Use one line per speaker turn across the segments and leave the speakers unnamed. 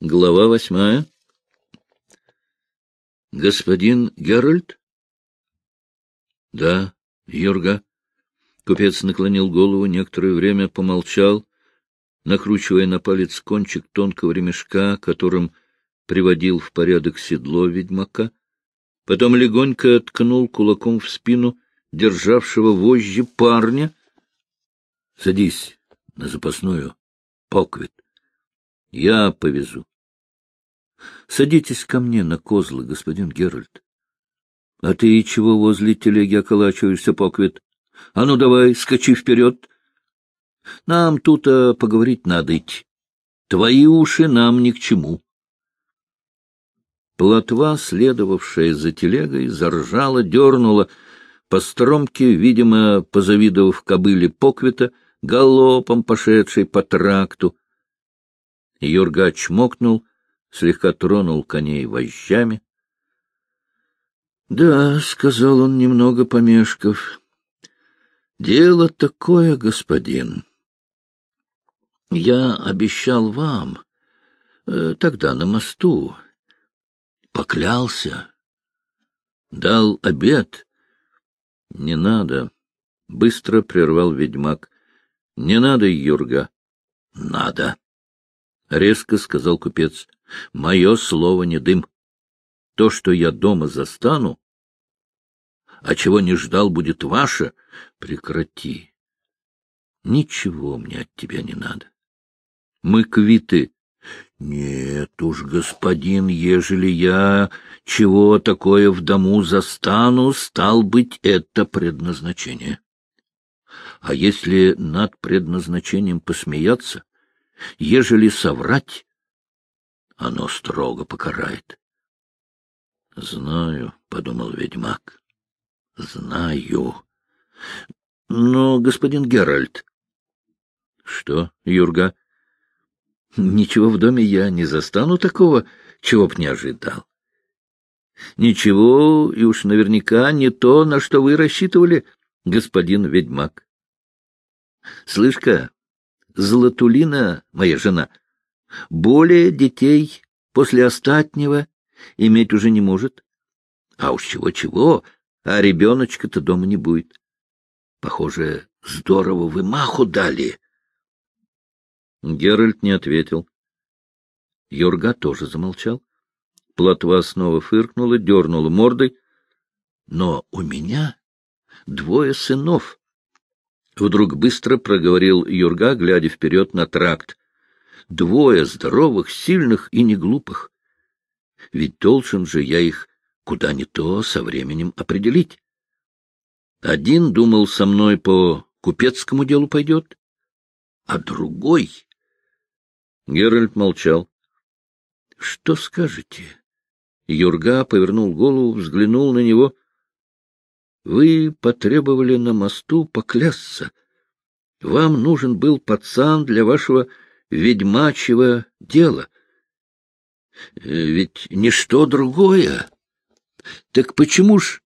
Глава восьмая. Господин Геральт? Да, Юрга. Купец наклонил голову, некоторое время помолчал, накручивая на палец кончик тонкого ремешка, которым приводил в порядок седло ведьмака. Потом легонько ткнул кулаком в спину державшего вожжи парня. — Садись на запасную, Поквит. Я повезу. Садитесь ко мне на козлы, господин Геральт. А ты чего возле телеги околачиваешься, Поквит? А ну давай, скачи вперед. Нам тут а, поговорить надо идти. Твои уши нам ни к чему. Плотва, следовавшая за телегой, заржала, дернула по стромке, видимо, позавидовав кобыле Поквита, галопом пошедшей по тракту. Юрга чмокнул, слегка тронул коней вожжами. — Да, — сказал он, немного помешков, — дело такое, господин. Я обещал вам э, тогда на мосту, поклялся, дал обед. — Не надо, — быстро прервал ведьмак. — Не надо, Юрга. — Надо. — резко сказал купец. — Мое слово не дым. То, что я дома застану, а чего не ждал, будет ваше, прекрати. Ничего мне от тебя не надо. Мы квиты. Нет уж, господин, ежели я чего такое в дому застану, стал быть, это предназначение. А если над предназначением посмеяться, Ежели соврать, оно строго покарает. — Знаю, — подумал ведьмак, — знаю. Но, господин Геральт... — Что, Юрга? — Ничего в доме я не застану такого, чего б не ожидал. Ничего, и уж наверняка не то, на что вы рассчитывали, господин ведьмак. Слышь-ка, Златулина, моя жена, более детей после остатнего иметь уже не может. А уж чего-чего, а ребеночка-то дома не будет. Похоже, здорово вы маху дали. Геральт не ответил. Йорга тоже замолчал. Плотва снова фыркнула, дернула мордой. Но у меня двое сынов, Вдруг быстро проговорил Юрга, глядя вперед на тракт. Двое здоровых, сильных и неглупых. Ведь должен же я их куда ни то со временем определить. Один думал со мной по купецкому делу пойдет, а другой... Геральт молчал. — Что скажете? Юрга повернул голову, взглянул на него — вы потребовали на мосту поклясться. Вам нужен был пацан для вашего ведьмачьего дела. Э, ведь ничто другое. Так почему ж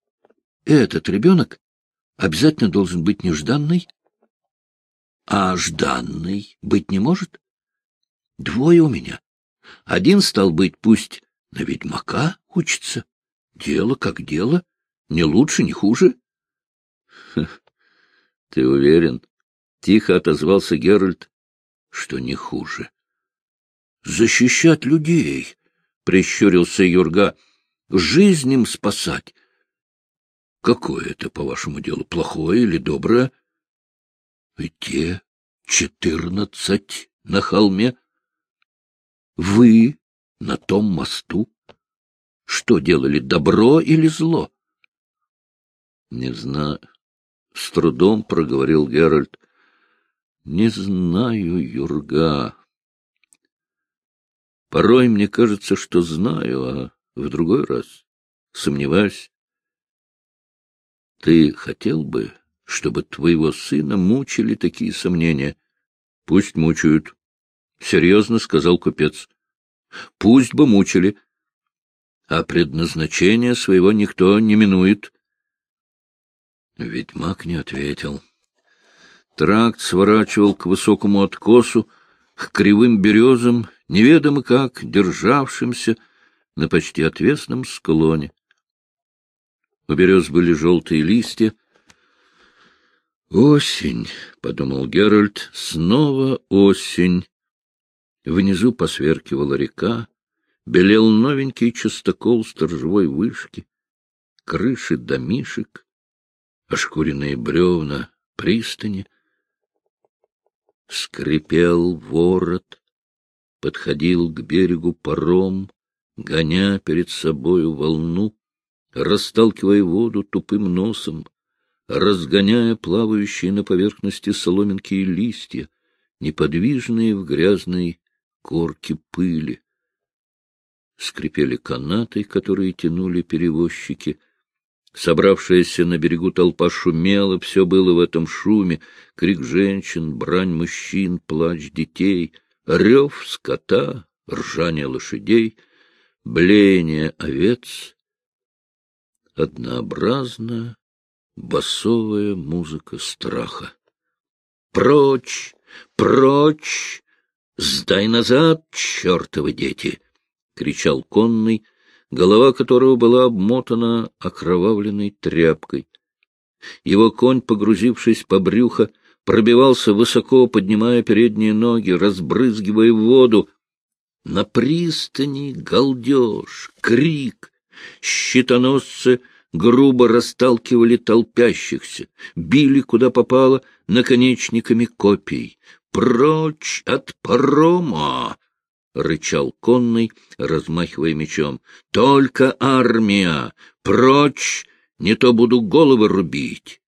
этот ребенок обязательно должен быть нежданный? А жданный быть не может? Двое у меня. Один стал быть, пусть на ведьмака учится. Дело как дело. Не лучше, не хуже? — Ты уверен? — тихо отозвался Геральт. — Что не хуже. — Защищать людей, — прищурился Юрга. — Жизнь им спасать. Какое это, по-вашему делу, плохое или доброе? И те четырнадцать на холме. Вы на том мосту. Что делали, добро или зло? — Не знаю. С трудом проговорил Геральт. — Не знаю, Юрга. Порой мне кажется, что знаю, а в другой раз сомневаюсь. Ты хотел бы, чтобы твоего сына мучили такие сомнения? — Пусть мучают. — Серьезно сказал купец. — Пусть бы мучили. А предназначение своего никто не минует. — Ведьмак не ответил. Тракт сворачивал к высокому откосу, к кривым березам, неведомо как державшимся на почти отвесном склоне. У берез были желтые листья. «Осень», — подумал Геральт, — «снова осень». Внизу посверкивала река, белел новенький частокол сторожевой вышки, крыши домишек, ошкуренные бревна пристани. Скрипел ворот, подходил к берегу паром, гоня перед собою волну, расталкивая воду тупым носом, разгоняя плавающие на поверхности соломинки и листья, неподвижные в грязной корке пыли. Скрипели канаты, которые тянули перевозчики. Собравшаяся на берегу толпа шумела, все было в этом шуме — крик женщин, брань мужчин, плач детей, рев скота, ржание лошадей, блеяние овец. Однообразная басовая музыка страха. «Прочь! Прочь! Сдай назад, чертовы дети!» — кричал конный, голова которого была обмотана окровавленной тряпкой. Его конь, погрузившись по брюхо, пробивался высоко, поднимая передние ноги, разбрызгивая воду. На пристани галдеж, крик, щитоносцы грубо расталкивали толпящихся, били, куда попало, наконечниками копий. «Прочь от парома!» — рычал конный, размахивая мечом. — Только армия! Прочь! Не то буду головы рубить!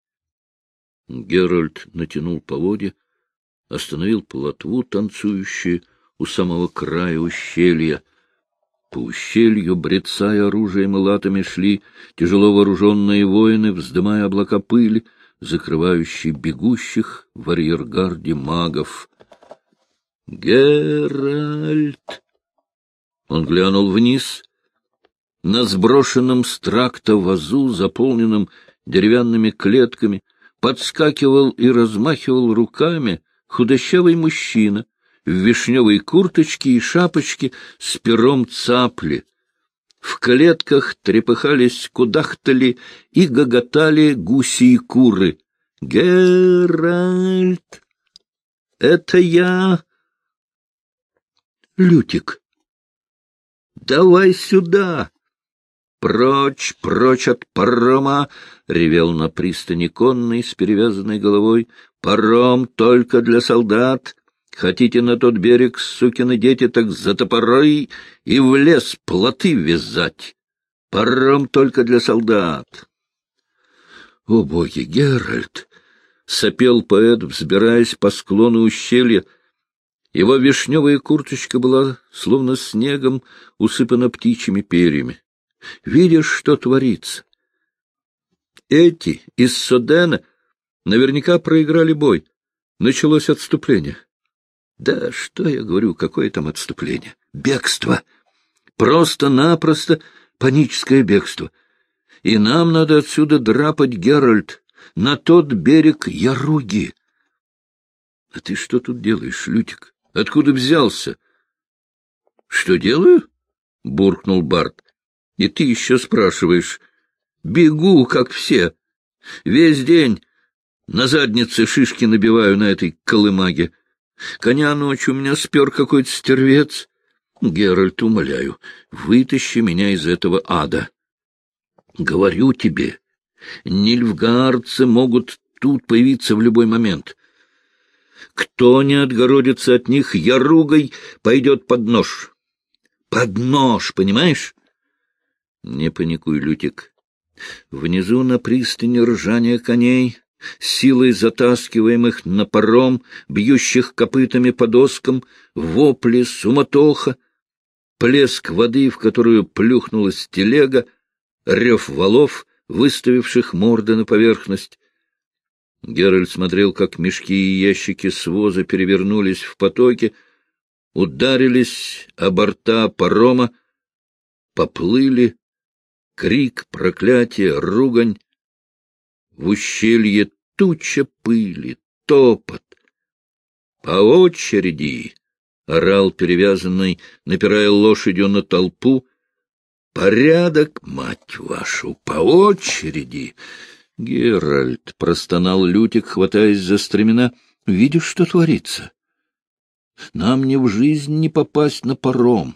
Геральт натянул поводья, остановил плотву, танцующую у самого края ущелья. По ущелью, брецая оружием и латами, шли тяжело вооруженные воины, вздымая облака пыли, закрывающие бегущих в арьергарде магов. «Геральт!» Он глянул вниз. На сброшенном с тракта вазу, заполненном деревянными клетками, подскакивал и размахивал руками худощавый мужчина в вишневой курточке и шапочке с пером цапли. В клетках трепыхались, кудахтали и гоготали гуси и куры. «Геральт! Это я!» Лютик. «Давай сюда!» «Прочь, прочь от парома!» — ревел на пристани конный с перевязанной головой. «Паром только для солдат! Хотите на тот берег, сукины дети, так за топорой и в лес плоты вязать! Паром только для солдат!» «О, боги, Геральт!» — сопел поэт, взбираясь по склону ущелья — его вишневая курточка была словно снегом усыпана птичьими перьями. Видишь, что творится? Эти из Содена наверняка проиграли бой. Началось отступление. Да что я говорю, какое там отступление? Бегство! Просто-напросто паническое бегство. И нам надо отсюда драпать, Геральт, на тот берег Яруги. А ты что тут делаешь, Лютик? Откуда взялся? — Что делаю? — буркнул Барт. — И ты еще спрашиваешь. — Бегу, как все. Весь день на заднице шишки набиваю на этой колымаге. Коня ночью у меня спер какой-то стервец. Геральт, умоляю, вытащи меня из этого ада. Говорю тебе, нильфгаарцы могут тут появиться в любой момент. Кто не отгородится от них яругой, пойдет под нож. Под нож, понимаешь? Не паникуй, Лютик. Внизу на пристани ржание коней, силой затаскиваемых на паром, бьющих копытами по доскам, вопли, суматоха, плеск воды, в которую плюхнулась телега, рев валов, выставивших морды на поверхность, Геральт смотрел, как мешки и ящики с воза перевернулись в потоке, ударились о борта парома, поплыли, крик, проклятие, ругань. В ущелье туча пыли, топот. По очереди — орал перевязанный, напирая лошадью на толпу. — Порядок, мать вашу, по очереди! — Геральт, — простонал Лютик, хватаясь за стремена, — видишь, что творится? Нам не в жизнь не попасть на паром.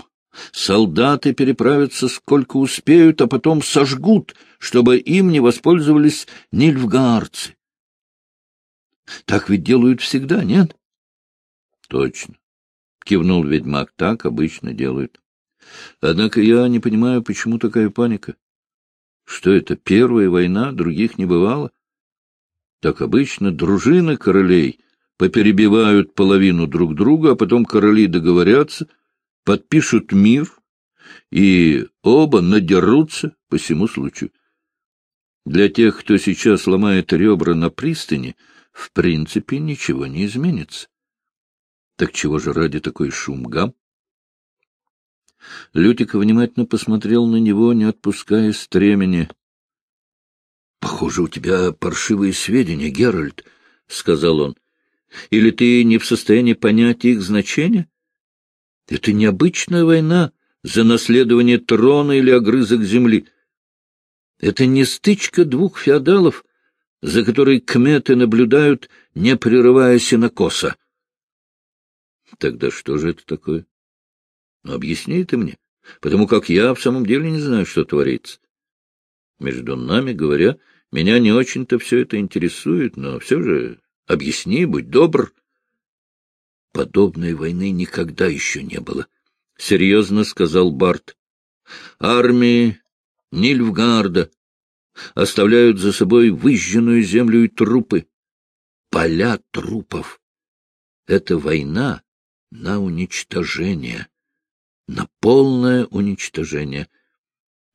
Солдаты переправятся сколько успеют, а потом сожгут, чтобы им не воспользовались нильфгаарцы. Так ведь делают всегда, нет? — Точно. — кивнул ведьмак. — Так обычно делают. Однако я не понимаю, почему такая паника. Что это, первая война, других не бывало? Так обычно дружины королей поперебивают половину друг друга, а потом короли договорятся, подпишут мир, и оба надерутся по всему случаю. Для тех, кто сейчас ломает ребра на пристани, в принципе ничего не изменится. Так чего же ради такой шум гам? Лютик внимательно посмотрел на него, не отпуская стремени. — Похоже, у тебя паршивые сведения, Геральт, — сказал он. — Или ты не в состоянии понять их значение? Это необычная война за наследование трона или огрызок земли. Это не стычка двух феодалов, за которой кметы наблюдают, не прерывая сенокоса. Тогда что же это такое? Объясни это мне, потому как я в самом деле не знаю, что творится. Между нами говоря, меня не очень-то все это интересует, но все же объясни, будь добр. Подобной войны никогда еще не было, — серьезно сказал Барт. Армии Нильфгарда оставляют за собой выжженную землю и трупы, поля трупов. Это война на уничтожение, на полное уничтожение.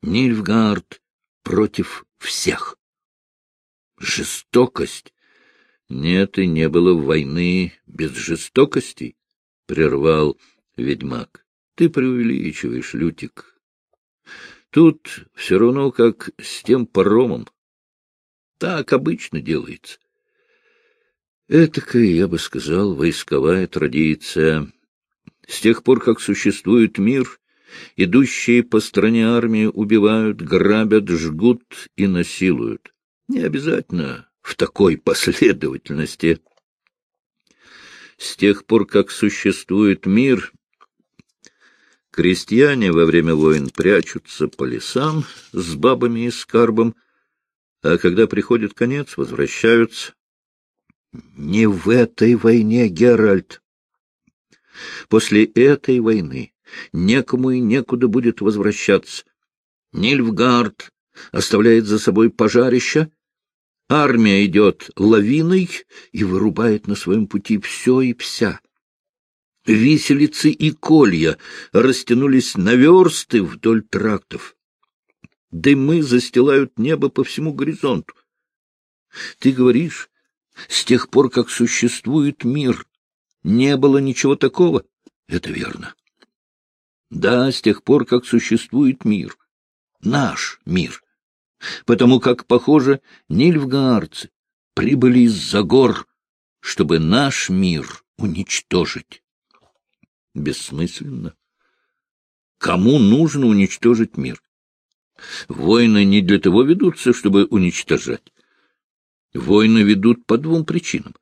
Нильфгард против всех. Жестокость. Нет, и не было войны без жестокости, — прервал ведьмак. Ты преувеличиваешь, Лютик. Тут все равно, как с тем паромом. Так обычно делается. Этакая, я бы сказал, войсковая традиция. С тех пор, как существует мир, идущие по стране армии убивают, грабят, жгут и насилуют. Не обязательно в такой последовательности. С тех пор, как существует мир, крестьяне во время войн прячутся по лесам с бабами и скарбом, а когда приходит конец, возвращаются. Не в этой войне, Геральт. После этой войны некому и некуда будет возвращаться. Нильфгард оставляет за собой пожарище, армия идет лавиной и вырубает на своем пути все и вся. Виселицы и колья растянулись на версты вдоль трактов. Дымы застилают небо по всему горизонту. Ты говоришь, с тех пор, как существует мир, не было ничего такого. Это верно. Да, с тех пор, как существует мир. Наш мир. Потому как, похоже, нильфгаарцы прибыли из-за гор, чтобы наш мир уничтожить. Бессмысленно. Кому нужно уничтожить мир? Войны не для того ведутся, чтобы уничтожать. Войны ведут по двум причинам.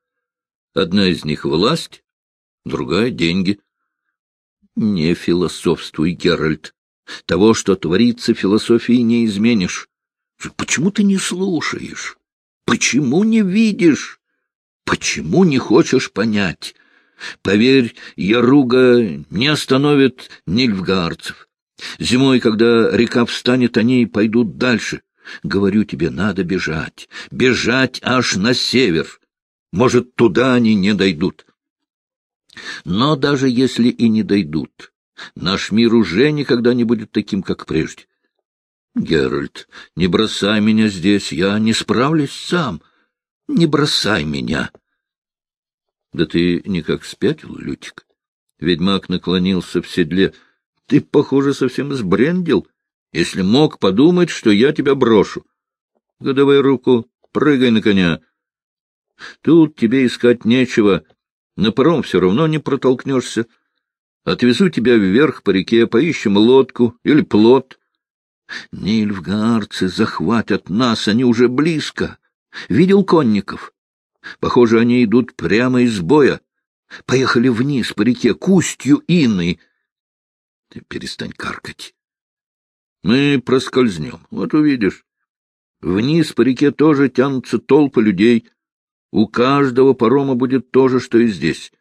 Одна из них — власть, другая — деньги. Не философствуй, Геральт. Того, что творится философии, не изменишь. Почему ты не слушаешь? Почему не видишь? Почему не хочешь понять? Поверь, Яруга не остановит нильфгаарцев. Зимой, когда река встанет, они пойдут дальше. Говорю тебе, надо бежать, бежать аж на север. Может, туда они не дойдут. Но даже если и не дойдут, наш мир уже никогда не будет таким, как прежде. Геральт, не бросай меня здесь, я не справлюсь сам. Не бросай меня. Да ты никак спятил, Лютик. Ведьмак наклонился в седле. Ты, похоже, совсем сбрендил если мог подумать, что я тебя брошу. Годовай руку, прыгай на коня. Тут тебе искать нечего, на паром все равно не протолкнешься. Отвезу тебя вверх по реке, поищем лодку или плот. Нильфгаарцы захватят нас, они уже близко. Видел конников? Похоже, они идут прямо из боя. Поехали вниз по реке, к устью Инны. Ты перестань каркать. Мы проскользнем, вот увидишь. Вниз по реке тоже тянутся толпы людей. У каждого парома будет то же, что и здесь.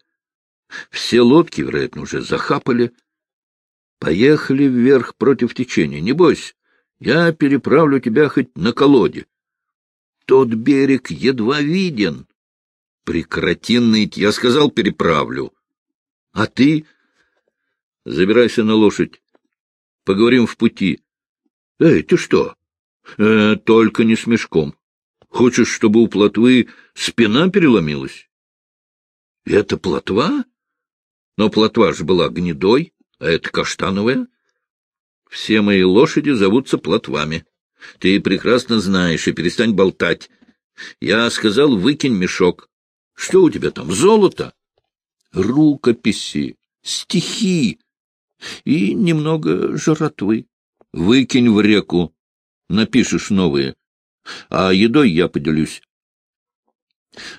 Все лодки, вероятно, уже захапали. Поехали вверх против течения. Не бойся, я переправлю тебя хоть на колоде. Тот берег едва виден. Прекрати ныть, я сказал, переправлю. А ты? Забирайся на лошадь. Поговорим в пути. Эй, ты что? Э, только не с мешком. Хочешь, чтобы у плотвы спина переломилась? Это плотва? Но плотва же была гнедой, а это каштановая. Все мои лошади зовутся плотвами. Ты прекрасно знаешь, и перестань болтать. Я сказал, выкинь мешок. Что у тебя там, золото? Рукописи, стихи и немного жратвы. Выкинь в реку, напишешь новые. А едой я поделюсь.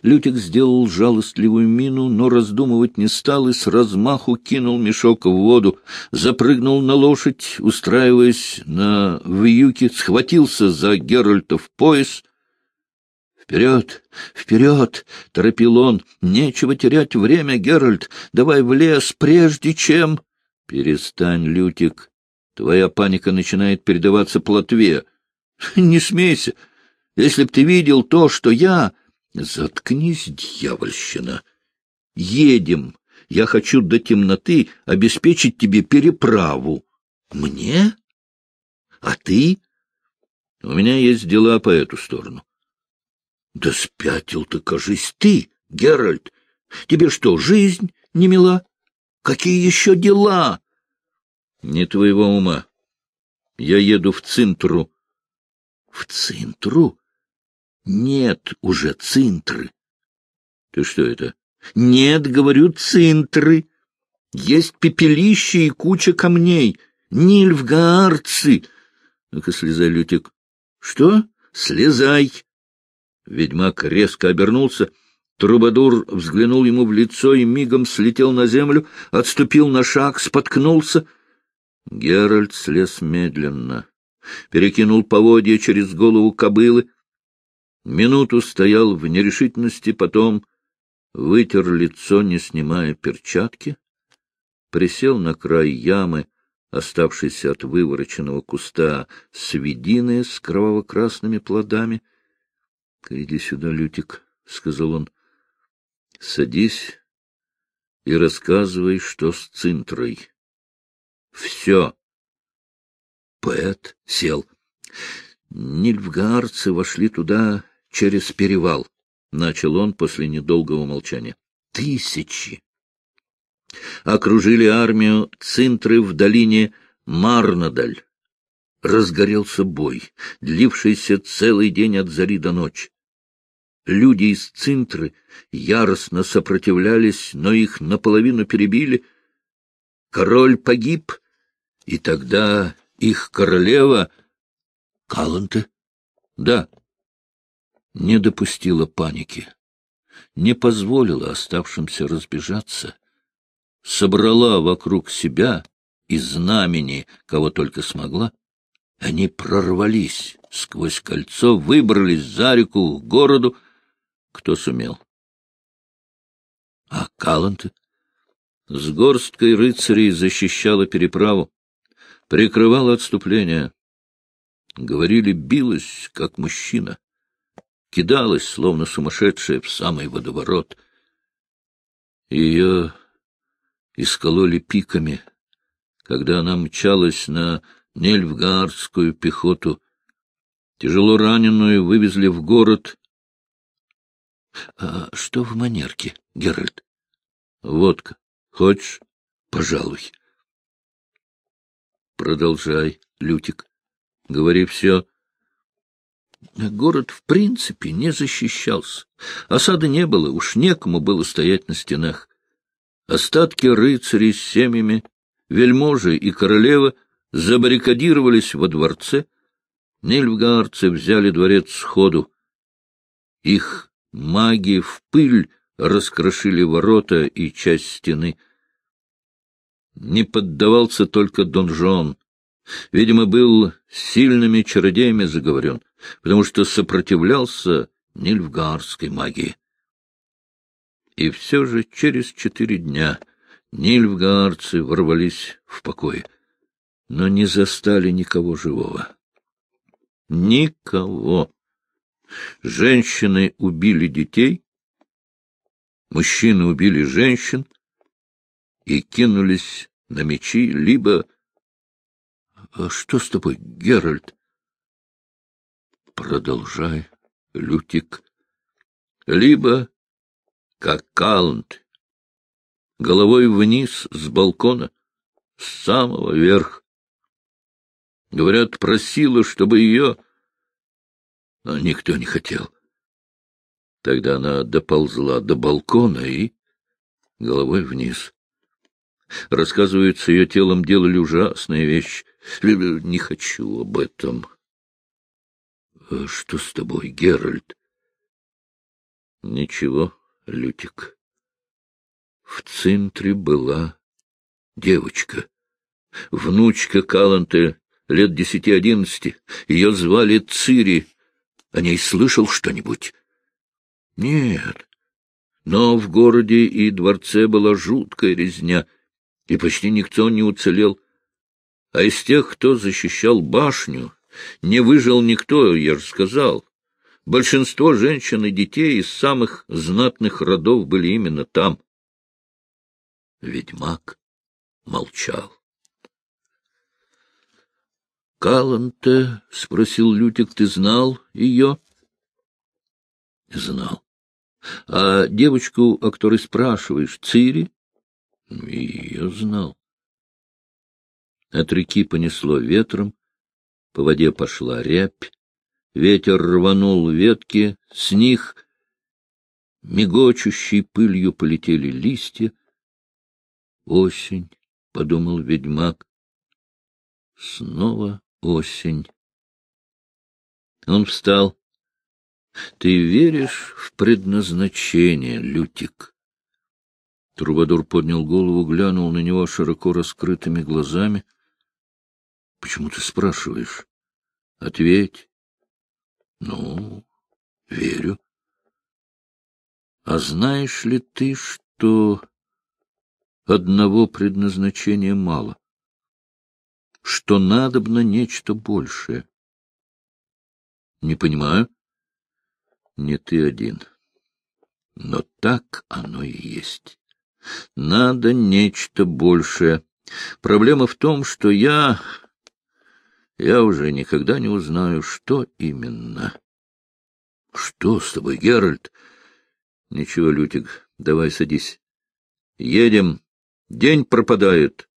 Лютик сделал жалостливую мину, но раздумывать не стал и с размаху кинул мешок в воду, запрыгнул на лошадь, устраиваясь на вьюке, схватился за Геральтов пояс. «Вперед! Вперед!» — торопил он. «Нечего терять время, Геральт! Давай в лес, прежде чем...» «Перестань, Лютик! Твоя паника начинает передаваться плотве. Не смейся! Если б ты видел то, что я...» Заткнись, дьявольщина. Едем. Я хочу до темноты обеспечить тебе переправу. Мне? А ты? У меня есть дела по эту сторону. Да спятил ты, кажись, ты, Геральт. Тебе что, жизнь не мила? Какие еще дела? Не твоего ума. Я еду в Цинтру. В Цинтру? Нет уже цинтры. Ты что это? Нет, говорю, цинтры. Есть пепелище и куча камней. Нильфгаарцы. Ну-ка, слезай, Лютик. Что? Слезай. Ведьмак резко обернулся. Трубадур взглянул ему в лицо и мигом слетел на землю, отступил на шаг, споткнулся. Геральт слез медленно, перекинул поводья через голову кобылы, Минуту стоял в нерешительности, потом вытер лицо, не снимая перчатки, присел на край ямы, оставшейся от вывороченного куста свидины с кроваво-красными плодами. — Иди сюда, Лютик, — сказал он. — Садись и рассказывай, что с Цинтрой. — Все. Поэт сел. Нильфгаарцы вошли туда через перевал, — начал он после недолгого молчания. Тысячи! Окружили армию Цинтры в долине Марнадаль. Разгорелся бой, длившийся целый день от зари до ночи. Люди из Цинтры яростно сопротивлялись, но их наполовину перебили. Король погиб, и тогда их королева... Каланте? Да, не допустила паники, не позволила оставшимся разбежаться, собрала вокруг себя и знамени, кого только смогла. Они прорвались сквозь кольцо, выбрались за реку к городу, кто сумел. А Каланты с горсткой рыцарей защищала переправу, прикрывала отступление. Говорили, билась, как мужчина кидалась, словно сумасшедшая, в самый водоворот. Ее искололи пиками, когда она мчалась на Нельфгардскую пехоту. Тяжело раненую вывезли в город. — А что в манерке, Геральт? — Водка. Хочешь? — Пожалуй. — Продолжай, Лютик. Говори все. Город в принципе не защищался. Осады не было, уж некому было стоять на стенах. Остатки рыцарей с семьями, вельможи и королева забаррикадировались во дворце. Нильфгаарцы взяли дворец сходу. Их маги в пыль раскрошили ворота и часть стены. Не поддавался только донжон. Видимо, был сильными чародеями заговорен, потому что сопротивлялся нильфгаарской магии. И все же через четыре дня нильфгаарцы ворвались в покой, но не застали никого живого. Никого. Женщины убили детей, мужчины убили женщин и кинулись на мечи, либо... А — Что с тобой, Геральт? — Продолжай, Лютик. — Либо, как Калант, головой вниз с балкона, с самого верха. Говорят, просила, чтобы ее... Но никто не хотел. Тогда она доползла до балкона и головой вниз. Рассказывается, ее телом делали ужасные вещи. Не хочу об этом. А — Что с тобой, Геральт? — Ничего, Лютик. В центре была девочка, внучка Каланте, лет десяти-одиннадцати. Ее звали Цири. О ней слышал что-нибудь? Нет. Но в городе и дворце была жуткая резня, и почти никто не уцелел. А из тех, кто защищал башню, не выжил никто, я же сказал. Большинство женщин и детей из самых знатных родов были именно там. Ведьмак молчал. — Каланте, — спросил Лютик, — ты знал ее? — Знал. — А девочку, о которой спрашиваешь, Цири? — Ее знал. От реки понесло ветром, по воде пошла рябь, ветер рванул ветки, с них мигочущей пылью полетели листья. «Осень», — подумал ведьмак, — «снова осень». Он встал. Ты веришь в предназначение, Лютик? Трубадур поднял голову, глянул на него широко раскрытыми глазами. — Почему ты спрашиваешь? — Ответь. — Ну, верю. — А знаешь ли ты, что одного предназначения мало? Что надобно нечто большее? — Не понимаю. — не ты один. Но так оно и есть. Надо нечто большее. Проблема в том, что я... Я уже никогда не узнаю, что именно. — Что с тобой, Геральт? — Ничего, Лютик, давай садись. — Едем. День пропадает.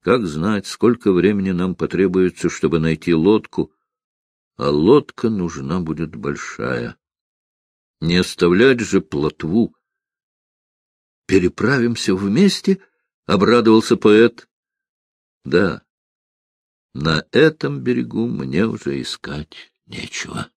Как знать, сколько времени нам потребуется, чтобы найти лодку, а лодка нужна будет большая. Не оставлять же плотву. «Переправимся вместе?» — обрадовался поэт. «Да, на этом берегу мне уже искать нечего».